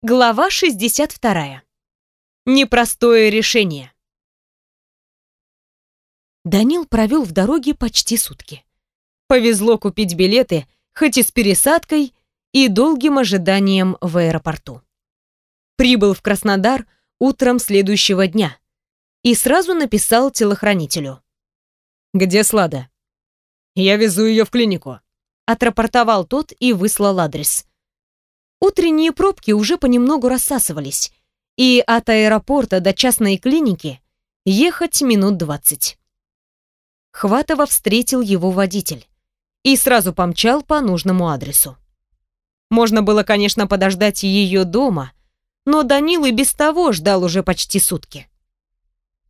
Глава 62. Непростое решение. Данил провел в дороге почти сутки. Повезло купить билеты, хоть и с пересадкой, и долгим ожиданием в аэропорту. Прибыл в Краснодар утром следующего дня и сразу написал телохранителю. «Где Слада?» «Я везу ее в клинику», — отрапортовал тот и выслал адрес. Утренние пробки уже понемногу рассасывались, и от аэропорта до частной клиники ехать минут двадцать. Хватова встретил его водитель и сразу помчал по нужному адресу. Можно было, конечно, подождать ее дома, но Данил и без того ждал уже почти сутки.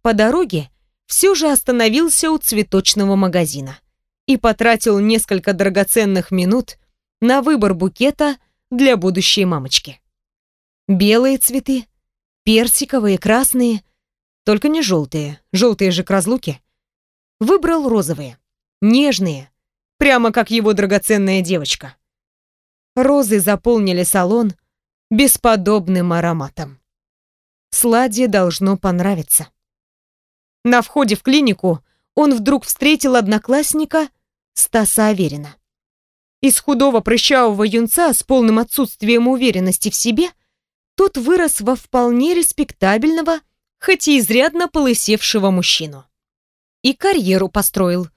По дороге все же остановился у цветочного магазина и потратил несколько драгоценных минут на выбор букета для будущей мамочки. Белые цветы, персиковые, красные, только не желтые, желтые же к разлуке. Выбрал розовые, нежные, прямо как его драгоценная девочка. Розы заполнили салон бесподобным ароматом. Сладе должно понравиться. На входе в клинику он вдруг встретил одноклассника Стаса Аверина. Из худого прыщавого юнца с полным отсутствием уверенности в себе тот вырос во вполне респектабельного, хоть и изрядно полысевшего мужчину. И карьеру построил.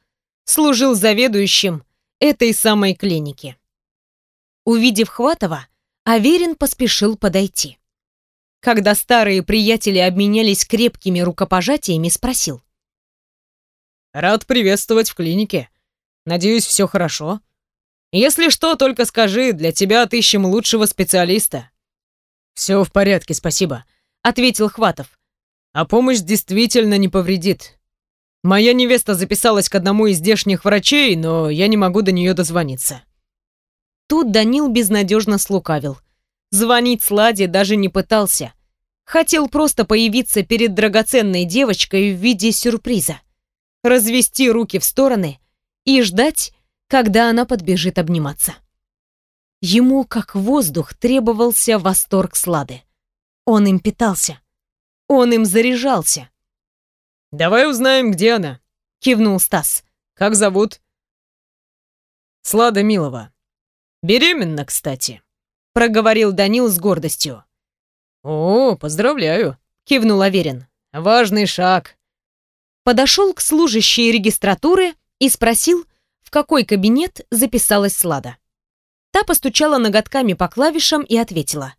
Служил заведующим этой самой клиники. Увидев Хватова, Аверин поспешил подойти. Когда старые приятели обменялись крепкими рукопожатиями, спросил. «Рад приветствовать в клинике. Надеюсь, все хорошо?» Если что, только скажи, для тебя отыщем лучшего специалиста». «Все в порядке, спасибо», — ответил Хватов. «А помощь действительно не повредит. Моя невеста записалась к одному из здешних врачей, но я не могу до нее дозвониться». Тут Данил безнадежно слукавил. Звонить Сладе даже не пытался. Хотел просто появиться перед драгоценной девочкой в виде сюрприза. Развести руки в стороны и ждать, когда она подбежит обниматься. Ему, как воздух, требовался восторг Слады. Он им питался. Он им заряжался. «Давай узнаем, где она», — кивнул Стас. «Как зовут?» «Слада Милова. Беременна, кстати», — проговорил Данил с гордостью. «О, поздравляю», — кивнул Аверин. «Важный шаг». Подошел к служащей регистратуры и спросил, в какой кабинет записалась Слада. Та постучала ноготками по клавишам и ответила.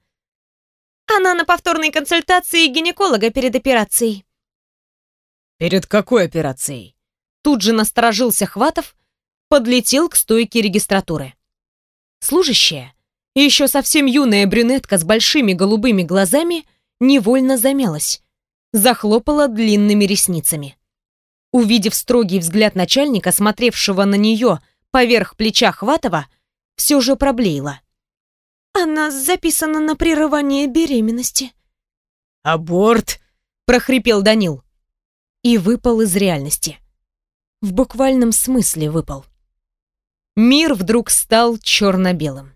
«Она на повторной консультации гинеколога перед операцией». «Перед какой операцией?» Тут же насторожился Хватов, подлетел к стойке регистратуры. Служащая, еще совсем юная брюнетка с большими голубыми глазами, невольно замялась, захлопала длинными ресницами. Увидев строгий взгляд начальника, смотревшего на нее поверх плеча Хватова, все же проблеяла. «Она записана на прерывание беременности». «Аборт!» — прохрипел Данил. И выпал из реальности. В буквальном смысле выпал. Мир вдруг стал черно-белым.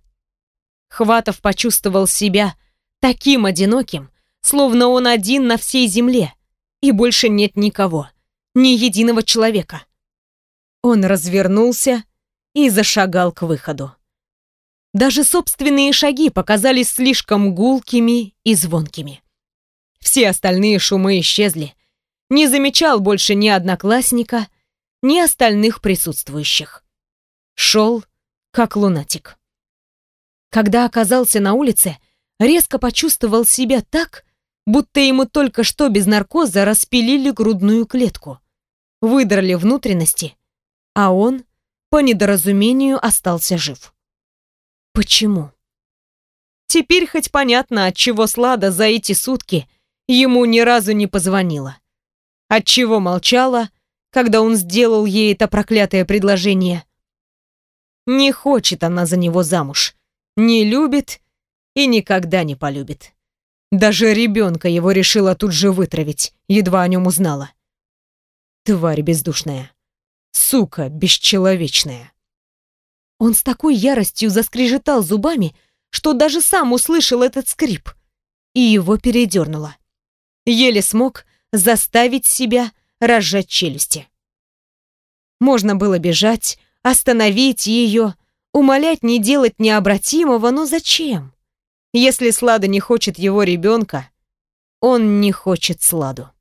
Хватов почувствовал себя таким одиноким, словно он один на всей земле, и больше нет никого ни единого человека. Он развернулся и зашагал к выходу. Даже собственные шаги показались слишком гулкими и звонкими. Все остальные шумы исчезли. Не замечал больше ни одноклассника, ни остальных присутствующих. Шел, как лунатик. Когда оказался на улице, резко почувствовал себя так, будто ему только что без наркоза распилили грудную клетку выдрали внутренности, а он, по недоразумению, остался жив. Почему? Теперь хоть понятно, от чего Слада за эти сутки ему ни разу не позвонила. От чего молчала, когда он сделал ей это проклятое предложение. Не хочет она за него замуж, не любит и никогда не полюбит. Даже ребенка его решила тут же вытравить, едва о нем узнала. Тварь бездушная. Сука бесчеловечная. Он с такой яростью заскрежетал зубами, что даже сам услышал этот скрип. и его передернуло. Еле смог заставить себя разжать челюсти. Можно было бежать, остановить ее, умолять не делать необратимого, но зачем? Если Слада не хочет его ребенка, он не хочет Сладу.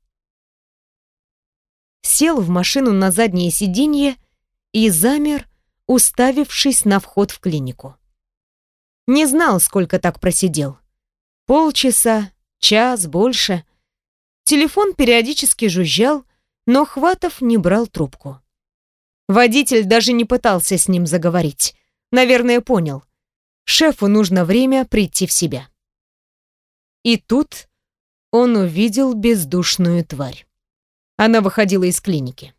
Сел в машину на заднее сиденье и замер, уставившись на вход в клинику. Не знал, сколько так просидел. Полчаса, час, больше. Телефон периодически жужжал, но Хватов не брал трубку. Водитель даже не пытался с ним заговорить. Наверное, понял. Шефу нужно время прийти в себя. И тут он увидел бездушную тварь. Она выходила из клиники.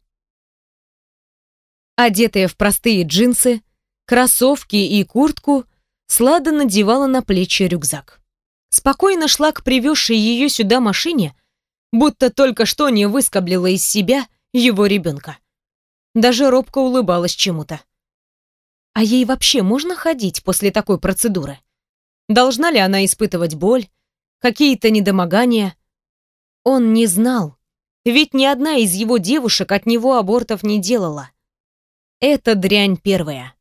Одетая в простые джинсы, кроссовки и куртку, Слада надевала на плечи рюкзак. Спокойно шла к привезшей ее сюда машине, будто только что не выскоблила из себя его ребенка. Даже робко улыбалась чему-то. А ей вообще можно ходить после такой процедуры? Должна ли она испытывать боль, какие-то недомогания? Он не знал, ведь ни одна из его девушек от него абортов не делала. Это дрянь первая.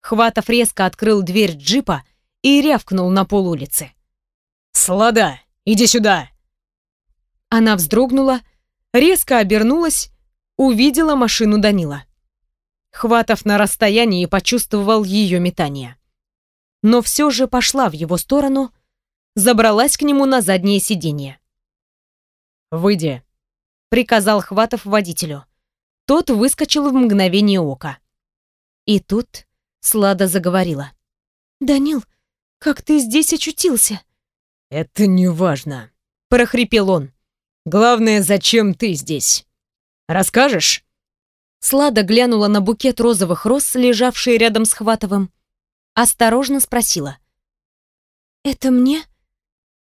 Хватов резко открыл дверь джипа и рявкнул на пол улицы. «Слада, иди сюда!» Она вздрогнула, резко обернулась, увидела машину Данила. Хватов на расстоянии почувствовал ее метание. Но все же пошла в его сторону, забралась к нему на заднее сиденье. «Выйди», — приказал Хватов водителю. Тот выскочил в мгновение ока. И тут Слада заговорила. «Данил, как ты здесь очутился?» «Это не важно», — прохрипел он. «Главное, зачем ты здесь? Расскажешь?» Слада глянула на букет розовых роз, лежавший рядом с Хватовым. Осторожно спросила. «Это мне?»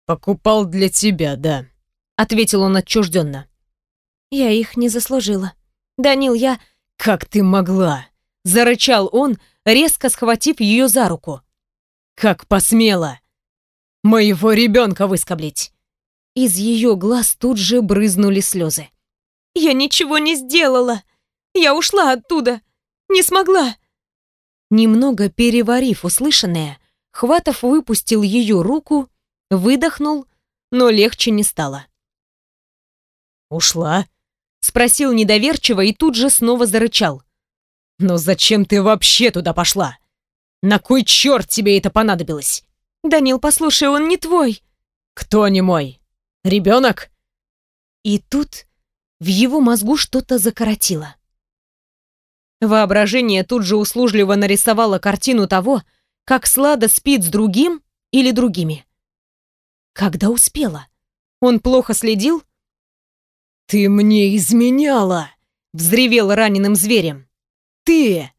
«Покупал для тебя, да», — ответил он отчужденно. «Я их не заслужила. Данил, я...» «Как ты могла?» — зарычал он, резко схватив ее за руку. «Как посмела! Моего ребенка выскоблить!» Из ее глаз тут же брызнули слезы. «Я ничего не сделала!» Я ушла оттуда! Не смогла!» Немного переварив услышанное, Хватов выпустил ее руку, выдохнул, но легче не стало. «Ушла?» — спросил недоверчиво и тут же снова зарычал. «Но зачем ты вообще туда пошла? На кой черт тебе это понадобилось?» «Данил, послушай, он не твой!» «Кто не мой? Ребенок?» И тут в его мозгу что-то закоротило. Воображение тут же услужливо нарисовало картину того, как Слада спит с другим или другими. Когда успела? Он плохо следил? «Ты мне изменяла!» — взревел раненым зверем. «Ты!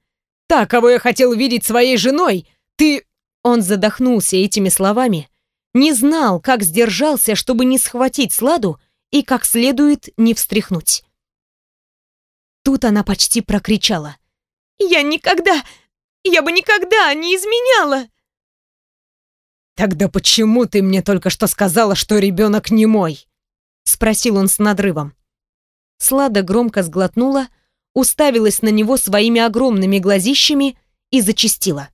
Та, кого я хотел видеть своей женой! Ты...» Он задохнулся этими словами, не знал, как сдержался, чтобы не схватить Сладу и как следует не встряхнуть. Тут она почти прокричала. «Я никогда, я бы никогда не изменяла!» «Тогда почему ты мне только что сказала, что ребенок не мой?» Спросил он с надрывом. Слада громко сглотнула, уставилась на него своими огромными глазищами и зачастила.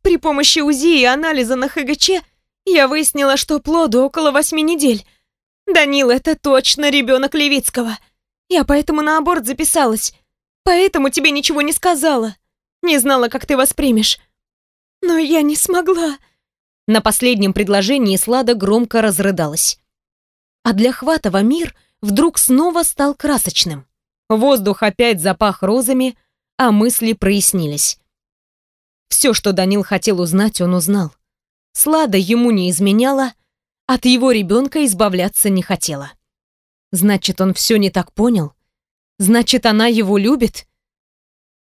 При помощи УЗИ и анализа на ХГЧ я выяснила, что плоду около восьми недель. Данил, это точно ребенок Левицкого. Я поэтому на аборт записалась. Поэтому тебе ничего не сказала. Не знала, как ты воспримешь. Но я не смогла. На последнем предложении Слада громко разрыдалась. А для Хватова мир вдруг снова стал красочным. Воздух опять запах розами, а мысли прояснились. Все, что Данил хотел узнать, он узнал. Слада ему не изменяла, от его ребенка избавляться не хотела. Значит, он все не так понял. Значит, она его любит.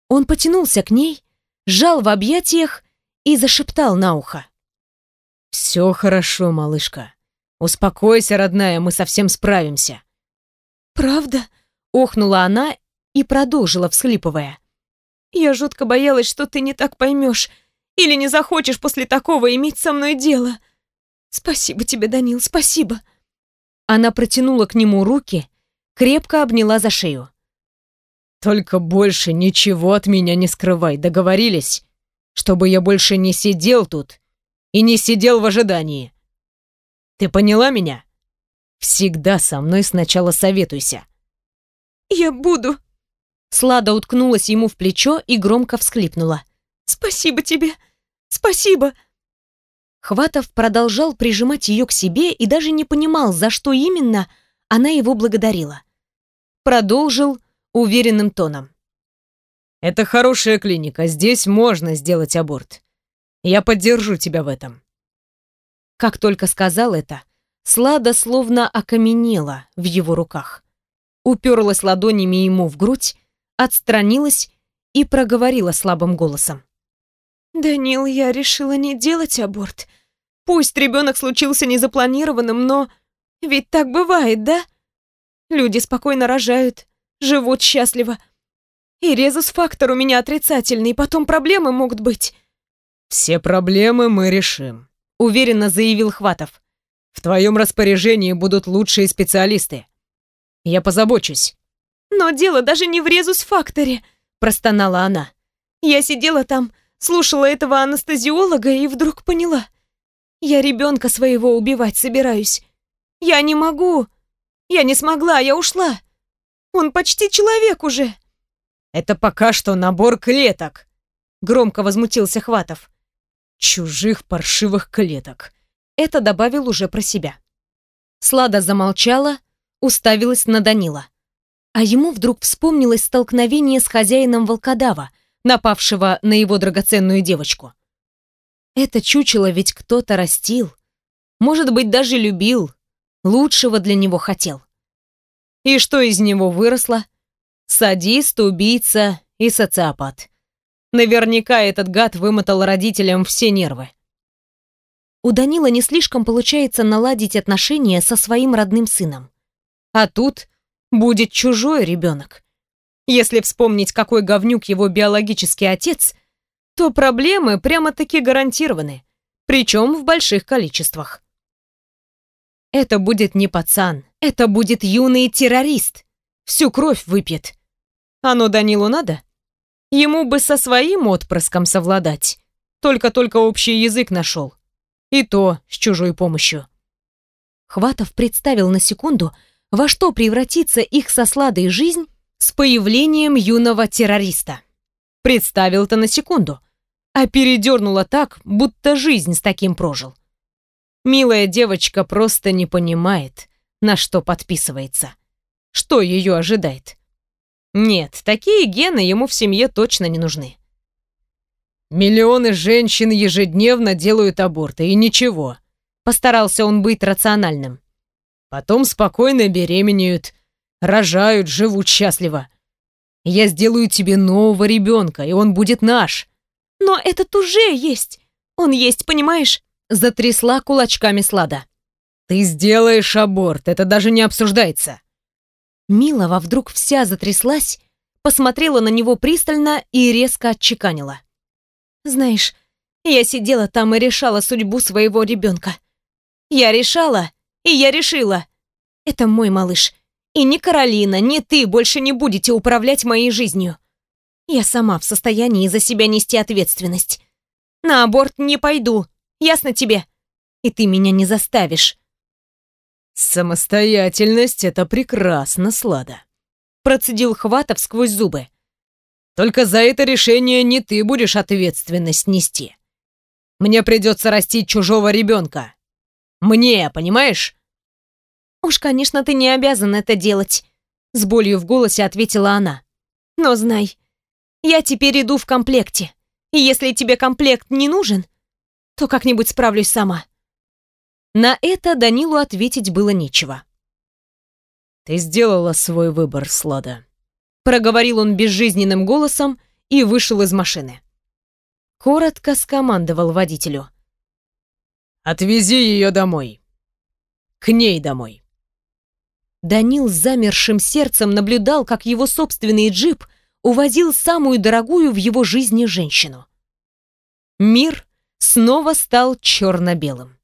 Он потянулся к ней, сжал в объятиях и зашептал на ухо. «Все хорошо, малышка. Успокойся, родная, мы совсем справимся». «Правда?» — охнула она и продолжила, всхлипывая. «Я жутко боялась, что ты не так поймешь или не захочешь после такого иметь со мной дело». Спасибо тебе, Данил, спасибо. Она протянула к нему руки, крепко обняла за шею. Только больше ничего от меня не скрывай, договорились? Чтобы я больше не сидел тут и не сидел в ожидании. Ты поняла меня? Всегда со мной сначала советуйся. Я буду. Слада уткнулась ему в плечо и громко всхлипнула. Спасибо тебе. Спасибо. Хватов продолжал прижимать ее к себе и даже не понимал, за что именно она его благодарила. Продолжил уверенным тоном. «Это хорошая клиника, здесь можно сделать аборт. Я поддержу тебя в этом». Как только сказал это, Слада словно окаменела в его руках. Уперлась ладонями ему в грудь, отстранилась и проговорила слабым голосом. «Данил, я решила не делать аборт. Пусть ребенок случился незапланированным, но ведь так бывает, да? Люди спокойно рожают, живут счастливо. И резус-фактор у меня отрицательный, потом проблемы могут быть». «Все проблемы мы решим», — уверенно заявил Хватов. «В твоем распоряжении будут лучшие специалисты. Я позабочусь». «Но дело даже не в резус-факторе», — простонала она. «Я сидела там, слушала этого анестезиолога и вдруг поняла. Я ребенка своего убивать собираюсь. Я не могу. Я не смогла, я ушла. Он почти человек уже. Это пока что набор клеток, громко возмутился Хватов. Чужих паршивых клеток. Это добавил уже про себя. Слада замолчала, уставилась на Данила. А ему вдруг вспомнилось столкновение с хозяином волкодава, напавшего на его драгоценную девочку. Это чучело ведь кто-то растил. Может быть, даже любил. Лучшего для него хотел. И что из него выросло? Садист, убийца и социопат. Наверняка этот гад вымотал родителям все нервы. У Данила не слишком получается наладить отношения со своим родным сыном. А тут будет чужой ребенок. Если вспомнить, какой говнюк его биологический отец, то проблемы прямо-таки гарантированы, причем в больших количествах. Это будет не пацан, это будет юный террорист. Всю кровь выпьет. Оно Данилу надо? Ему бы со своим отпрыском совладать. Только-только общий язык нашел. И то с чужой помощью. Хватов представил на секунду, во что превратится их со Сладой жизнь с появлением юного террориста. Представил-то на секунду а передернула так, будто жизнь с таким прожил. Милая девочка просто не понимает, на что подписывается. Что ее ожидает? Нет, такие гены ему в семье точно не нужны. Миллионы женщин ежедневно делают аборты, и ничего. Постарался он быть рациональным. Потом спокойно беременеют, рожают, живут счастливо. Я сделаю тебе нового ребенка, и он будет наш. «Но этот уже есть! Он есть, понимаешь?» Затрясла кулачками Слада. «Ты сделаешь аборт, это даже не обсуждается!» Милова вдруг вся затряслась, посмотрела на него пристально и резко отчеканила. «Знаешь, я сидела там и решала судьбу своего ребенка. Я решала, и я решила. Это мой малыш. И ни Каролина, ни ты больше не будете управлять моей жизнью. Я сама в состоянии за себя нести ответственность. На аборт не пойду, ясно тебе? И ты меня не заставишь. Самостоятельность — это прекрасно, Слада. Процедил Хватов сквозь зубы. Только за это решение не ты будешь ответственность нести. Мне придется растить чужого ребенка. Мне, понимаешь? Уж, конечно, ты не обязан это делать, с болью в голосе ответила она. Но знай, я теперь иду в комплекте. И если тебе комплект не нужен, то как-нибудь справлюсь сама». На это Данилу ответить было нечего. «Ты сделала свой выбор, Слада», — проговорил он безжизненным голосом и вышел из машины. Коротко скомандовал водителю. «Отвези ее домой. К ней домой». Данил с замершим сердцем наблюдал, как его собственный джип увозил самую дорогую в его жизни женщину. Мир снова стал черно-белым.